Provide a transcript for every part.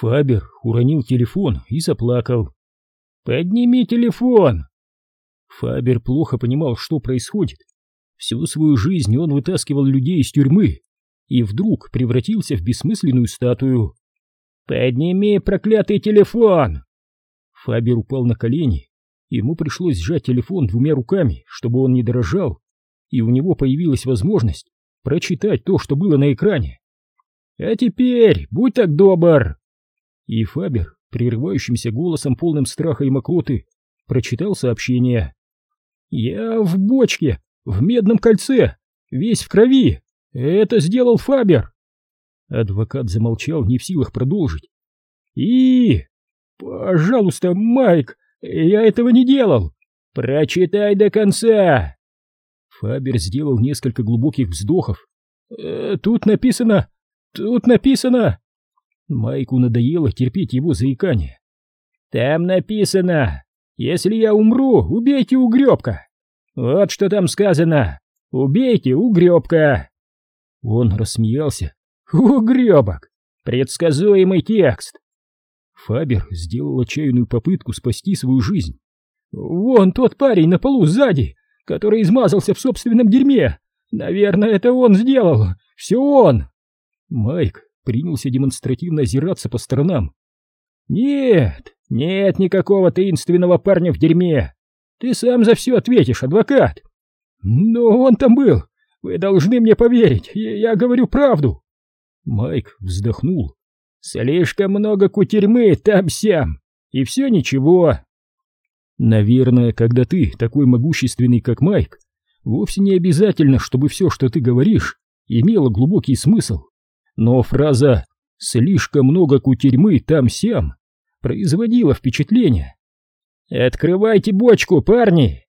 Фабер уронил телефон и заплакал. «Подними телефон!» Фабер плохо понимал, что происходит. Всю свою жизнь он вытаскивал людей из тюрьмы и вдруг превратился в бессмысленную статую. «Подними проклятый телефон!» Фабер упал на колени. Ему пришлось сжать телефон двумя руками, чтобы он не дрожал, и у него появилась возможность прочитать то, что было на экране. «А теперь, будь так добр!» И Фабер, прерывающимся голосом, полным страха и мокроты, прочитал сообщение. «Я в бочке, в медном кольце, весь в крови. Это сделал Фабер!» Адвокат замолчал, не в силах продолжить. «И... Пожалуйста, Майк, я этого не делал! Прочитай до конца!» Фабер сделал несколько глубоких вздохов. «Э, «Тут написано... Тут написано...» Майку надоело терпеть его заикание. «Там написано... Если я умру, убейте угребка! Вот что там сказано! Убейте угребка!» Он рассмеялся. «Угребок! Предсказуемый текст!» Фабер сделал отчаянную попытку спасти свою жизнь. «Вон тот парень на полу сзади, который измазался в собственном дерьме! Наверное, это он сделал! Все он!» Майк принялся демонстративно озираться по сторонам. «Нет, нет никакого таинственного парня в дерьме! Ты сам за все ответишь, адвокат!» «Но он там был! Вы должны мне поверить, я, я говорю правду!» Майк вздохнул. «Слишком много кутерьмы там-сям, и все ничего!» «Наверное, когда ты такой могущественный, как Майк, вовсе не обязательно, чтобы все, что ты говоришь, имело глубокий смысл. Но фраза «слишком много кутерьмы там-сям» производила впечатление. «Открывайте бочку, парни!»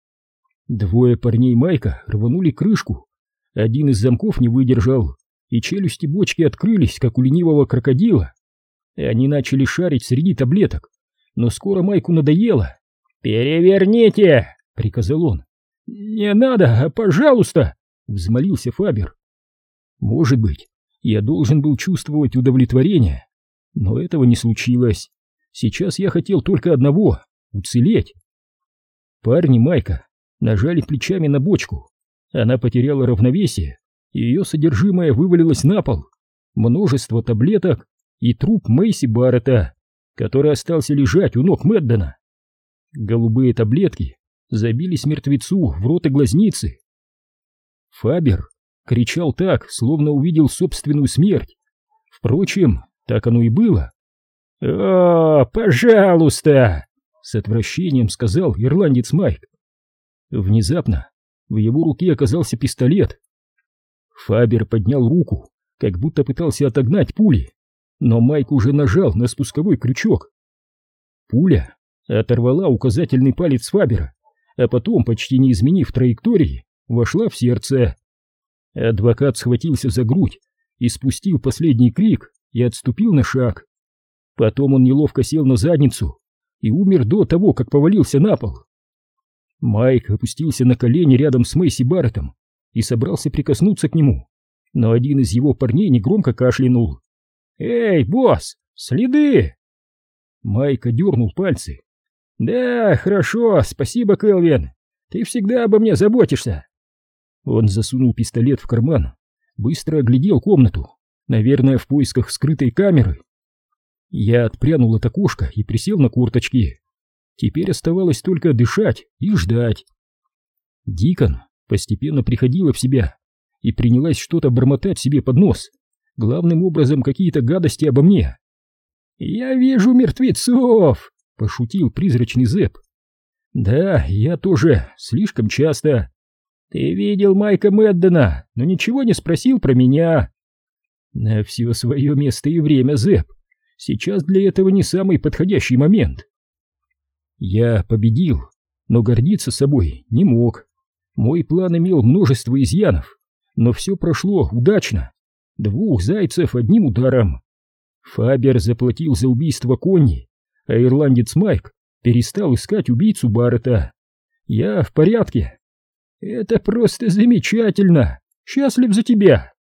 Двое парней Майка рванули крышку. Один из замков не выдержал, и челюсти бочки открылись, как у ленивого крокодила. И они начали шарить среди таблеток, но скоро Майку надоело. «Переверните!» — приказал он. «Не надо, пожалуйста!» — взмолился Фабер. «Может быть, я должен был чувствовать удовлетворение, но этого не случилось. Сейчас я хотел только одного — уцелеть». Парни Майка нажали плечами на бочку. Она потеряла равновесие ее содержимое вывалилось на пол. Множество таблеток и труп Мэйси Баррета, который остался лежать у ног Мэддена. Голубые таблетки забились мертвецу в рот и глазницы. Фабер кричал так, словно увидел собственную смерть. Впрочем, так оно и было. «О, пожалуйста!» — с отвращением сказал ирландец Майк. Внезапно в его руке оказался пистолет, Фабер поднял руку, как будто пытался отогнать пули, но Майк уже нажал на спусковой крючок. Пуля оторвала указательный палец Фабера, а потом, почти не изменив траектории, вошла в сердце. Адвокат схватился за грудь и спустил последний крик и отступил на шаг. Потом он неловко сел на задницу и умер до того, как повалился на пол. Майк опустился на колени рядом с Мэйси Барреттом и собрался прикоснуться к нему, но один из его парней негромко кашлянул. «Эй, босс, следы!» Майка дернул пальцы. «Да, хорошо, спасибо, Кэлвин. Ты всегда обо мне заботишься». Он засунул пистолет в карман, быстро оглядел комнату, наверное, в поисках скрытой камеры. Я отпрянул от окошка и присел на курточки. Теперь оставалось только дышать и ждать. Дикон постепенно приходила в себя и принялась что-то бормотать себе под нос, главным образом какие-то гадости обо мне. «Я вижу мертвецов!» — пошутил призрачный Зэп. «Да, я тоже, слишком часто. Ты видел Майка Мэддена, но ничего не спросил про меня». «На все свое место и время, Зэп. Сейчас для этого не самый подходящий момент». Я победил, но гордиться собой не мог. Мой план имел множество изъянов, но все прошло удачно. Двух зайцев одним ударом. Фабер заплатил за убийство Конни, а ирландец Майк перестал искать убийцу Баррета. Я в порядке. Это просто замечательно. Счастлив за тебя.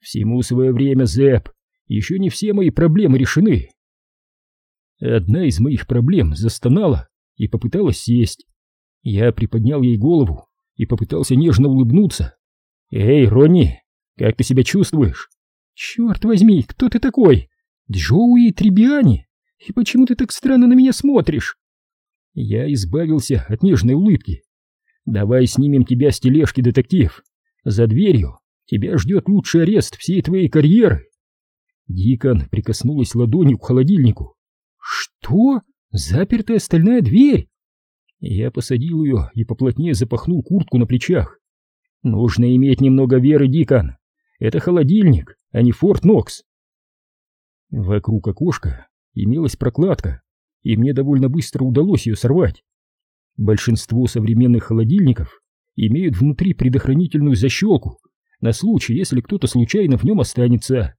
Всему свое время, Зэп. Еще не все мои проблемы решены. Одна из моих проблем застонала и попыталась сесть. Я приподнял ей голову и попытался нежно улыбнуться. «Эй, Ронни, как ты себя чувствуешь?» «Черт возьми, кто ты такой? Джоуи Трибиани? И почему ты так странно на меня смотришь?» Я избавился от нежной улыбки. «Давай снимем тебя с тележки, детектив. За дверью тебя ждет лучший арест всей твоей карьеры». Дикон прикоснулась ладонью к холодильнику. «Что? Запертая стальная дверь?» Я посадил ее и поплотнее запахнул куртку на плечах. «Нужно иметь немного веры, Дикон. Это холодильник, а не Форт Нокс». Вокруг окошка имелась прокладка, и мне довольно быстро удалось ее сорвать. Большинство современных холодильников имеют внутри предохранительную защелку на случай, если кто-то случайно в нем останется.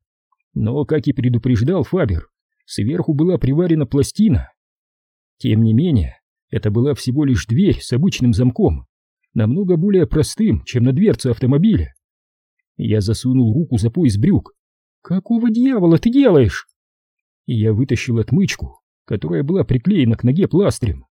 Но, как и предупреждал Фабер, сверху была приварена пластина. Тем не менее, это была всего лишь дверь с обычным замком, намного более простым, чем на дверце автомобиля. Я засунул руку за пояс брюк. «Какого дьявола ты делаешь?» Я вытащил отмычку, которая была приклеена к ноге пластырем.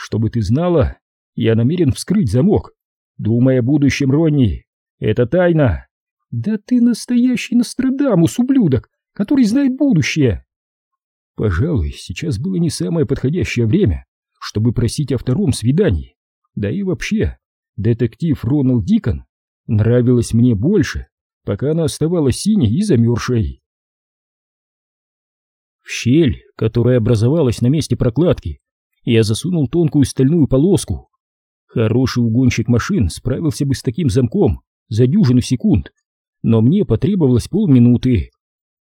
«Чтобы ты знала, я намерен вскрыть замок. Думай о будущем, Ронни. Это тайна». «Да ты настоящий Нострадамус, ублюдок, который знает будущее!» Пожалуй, сейчас было не самое подходящее время, чтобы просить о втором свидании. Да и вообще, детектив Роналд Дикон нравилась мне больше, пока она оставалась синей и замерзшей. В щель, которая образовалась на месте прокладки, я засунул тонкую стальную полоску. Хороший угонщик машин справился бы с таким замком за дюжину секунд, но мне потребовалось полминуты.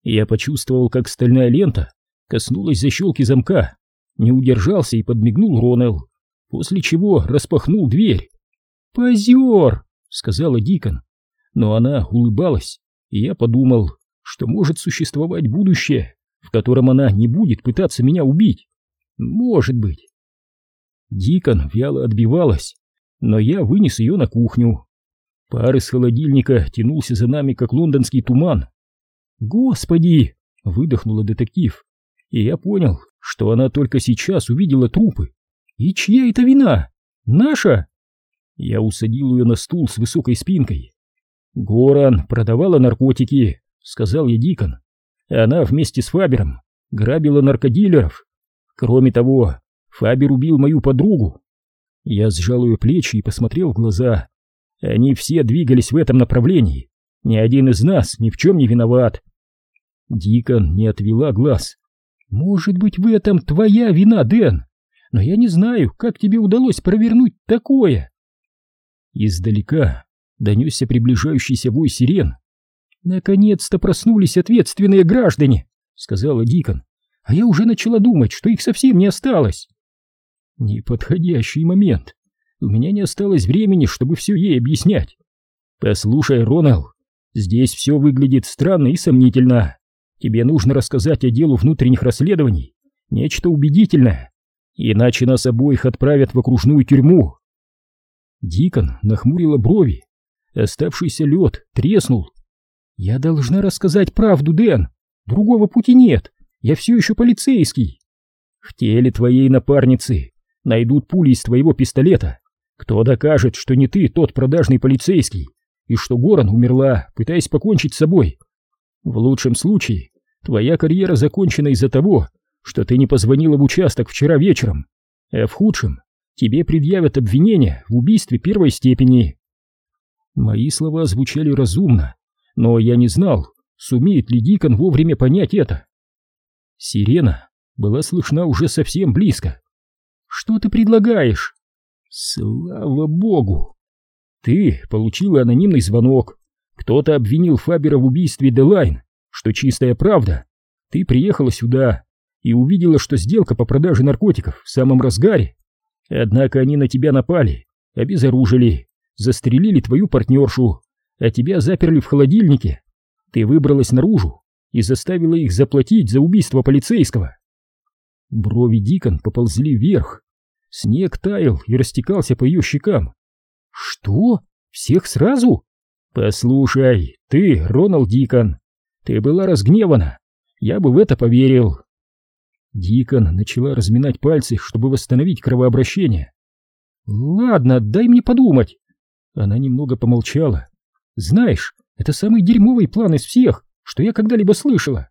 Я почувствовал, как стальная лента коснулась защелки замка, не удержался и подмигнул Ронел, после чего распахнул дверь. «Позер!» — сказала Дикон, но она улыбалась, и я подумал, что может существовать будущее, в котором она не будет пытаться меня убить. Может быть. Дикон вяло отбивалась, но я вынес ее на кухню. Пар из холодильника тянулся за нами, как лондонский туман. «Господи!» — выдохнула детектив, и я понял, что она только сейчас увидела трупы. «И чья это вина? Наша?» Я усадил ее на стул с высокой спинкой. «Горан продавала наркотики», — сказал я Дикон. «Она вместе с Фабером грабила наркодилеров. Кроме того, Фабер убил мою подругу». Я сжал ее плечи и посмотрел в глаза. Они все двигались в этом направлении. Ни один из нас ни в чем не виноват. Дикон не отвела глаз. «Может быть, в этом твоя вина, Дэн, но я не знаю, как тебе удалось провернуть такое». Издалека донесся приближающийся вой сирен. «Наконец-то проснулись ответственные граждане», — сказала Дикон. «А я уже начала думать, что их совсем не осталось». «Неподходящий момент. У меня не осталось времени, чтобы все ей объяснять. Послушай, Ронал, здесь все выглядит странно и сомнительно. Тебе нужно рассказать о делу внутренних расследований, нечто убедительное, иначе нас обоих отправят в окружную тюрьму. Дикон нахмурила брови. Оставшийся лед треснул. «Я должна рассказать правду, Дэн. Другого пути нет. Я все еще полицейский. В теле твоей напарницы найдут пули из твоего пистолета. Кто докажет, что не ты тот продажный полицейский, и что Горан умерла, пытаясь покончить с собой? В лучшем случае, твоя карьера закончена из-за того, что ты не позвонила в участок вчера вечером, а в худшем тебе предъявят обвинение в убийстве первой степени. Мои слова звучали разумно, но я не знал, сумеет ли Дикон вовремя понять это. Сирена была слышна уже совсем близко. «Что ты предлагаешь?» Слава богу! Ты получила анонимный звонок. Кто-то обвинил Фабера в убийстве Делайн, что чистая правда. Ты приехала сюда и увидела, что сделка по продаже наркотиков в самом разгаре. Однако они на тебя напали, обезоружили, застрелили твою партнершу, а тебя заперли в холодильнике. Ты выбралась наружу и заставила их заплатить за убийство полицейского. Брови Дикон поползли вверх. Снег таял и растекался по ее щекам. «Что? Всех сразу?» «Послушай, ты, Роналд Дикон, ты была разгневана. Я бы в это поверил». Дикон начала разминать пальцы, чтобы восстановить кровообращение. «Ладно, дай мне подумать». Она немного помолчала. «Знаешь, это самый дерьмовый план из всех, что я когда-либо слышала.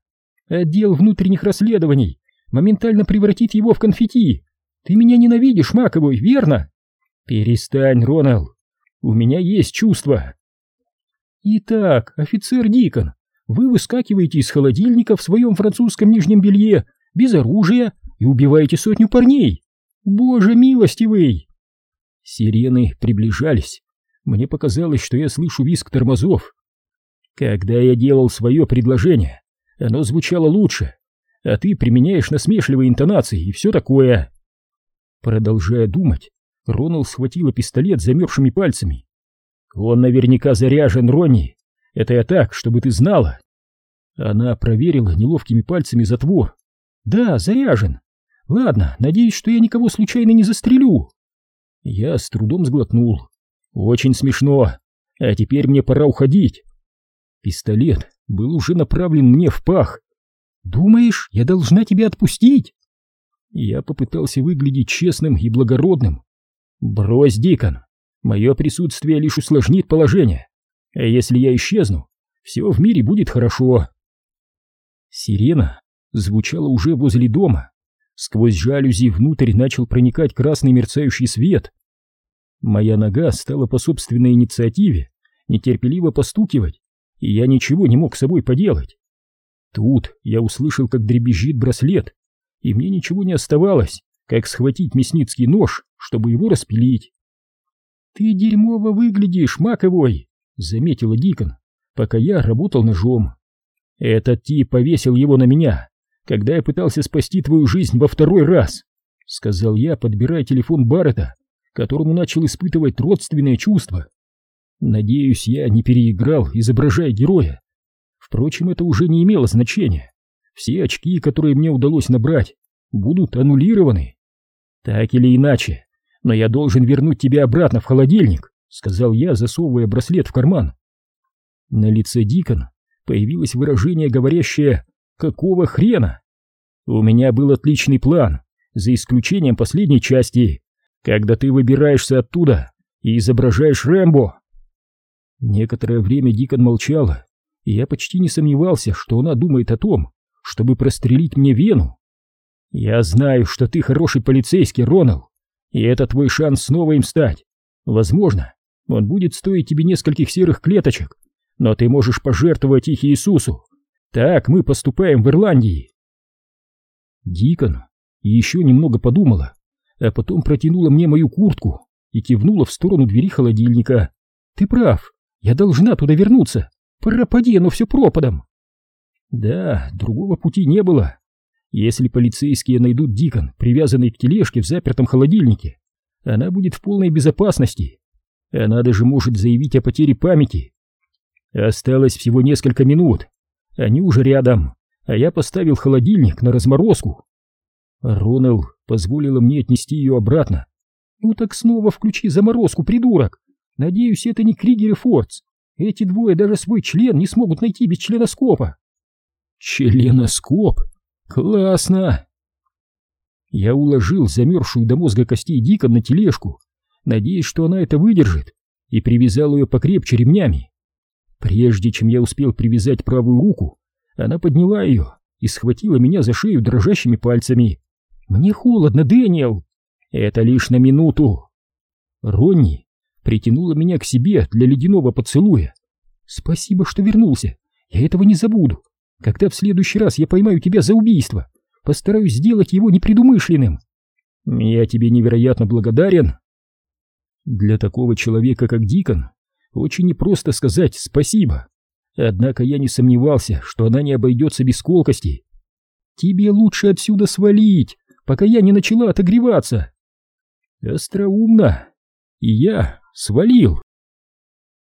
Отдел внутренних расследований моментально превратит его в конфетти. Ты меня ненавидишь, Маковой, верно?» «Перестань, Ронал. У меня есть чувства». «Итак, офицер Дикон, вы выскакиваете из холодильника в своем французском нижнем белье, без оружия, и убиваете сотню парней. Боже милостивый!» Сирены приближались. Мне показалось, что я слышу визг тормозов. Когда я делал свое предложение, оно звучало лучше, а ты применяешь насмешливые интонации и все такое. Продолжая думать, Ронал схватила пистолет замерзшими пальцами. Он наверняка заряжен, Ронни. Это я так, чтобы ты знала. Она проверила неловкими пальцами затвор. Да, заряжен. Ладно, надеюсь, что я никого случайно не застрелю. Я с трудом сглотнул. Очень смешно. А теперь мне пора уходить. Пистолет был уже направлен мне в пах. Думаешь, я должна тебя отпустить? Я попытался выглядеть честным и благородным. Брось, Дикон, мое присутствие лишь усложнит положение. А если я исчезну, все в мире будет хорошо. Сирена звучала уже возле дома. Сквозь жалюзи внутрь начал проникать красный мерцающий свет. Моя нога стала по собственной инициативе нетерпеливо постукивать, и я ничего не мог с собой поделать. Тут я услышал, как дребезжит браслет, и мне ничего не оставалось, как схватить мясницкий нож, чтобы его распилить. «Ты дерьмово выглядишь, Маковой!» — заметила Дикон, пока я работал ножом. «Этот тип повесил его на меня, когда я пытался спасти твою жизнь во второй раз», — сказал я, подбирая телефон Баррета, которому начал испытывать родственные чувства. Надеюсь, я не переиграл, изображая героя. Впрочем, это уже не имело значения. Все очки, которые мне удалось набрать, будут аннулированы. Так или иначе, но я должен вернуть тебя обратно в холодильник, сказал я, засовывая браслет в карман. На лице Дикона появилось выражение, говорящее «Какого хрена?». У меня был отличный план, за исключением последней части, когда ты выбираешься оттуда и изображаешь Рэмбо. Некоторое время Дикон молчала, и я почти не сомневался, что она думает о том, чтобы прострелить мне вену. Я знаю, что ты хороший полицейский, Ронал, и это твой шанс снова им стать. Возможно, он будет стоить тебе нескольких серых клеточек, но ты можешь пожертвовать их Иисусу. Так мы поступаем в Ирландии. Дикон еще немного подумала, а потом протянула мне мою куртку и кивнула в сторону двери холодильника. Ты прав, я должна туда вернуться. Пропади оно все пропадом. Да, другого пути не было. Если полицейские найдут Дикон, привязанный к тележке в запертом холодильнике, она будет в полной безопасности. Она даже может заявить о потере памяти. Осталось всего несколько минут. Они уже рядом, а я поставил холодильник на разморозку. Ронел позволила мне отнести ее обратно. Ну так снова включи заморозку, придурок. Надеюсь, это не Кригер и Фордс. Эти двое даже свой член не смогут найти без членоскопа. Членоскоп? Классно! Я уложил замерзшую до мозга костей Дикон на тележку, надеясь, что она это выдержит, и привязал ее покрепче ремнями. Прежде чем я успел привязать правую руку, она подняла ее и схватила меня за шею дрожащими пальцами. «Мне холодно, Дэниел!» «Это лишь на минуту!» Ронни притянула меня к себе для ледяного поцелуя. «Спасибо, что вернулся. Я этого не забуду. Когда в следующий раз я поймаю тебя за убийство, постараюсь сделать его непредумышленным. Я тебе невероятно благодарен. Для такого человека, как Дикон, очень непросто сказать спасибо. Однако я не сомневался, что она не обойдется без колкостей. Тебе лучше отсюда свалить, пока я не начала отогреваться. Остроумно. И я свалил.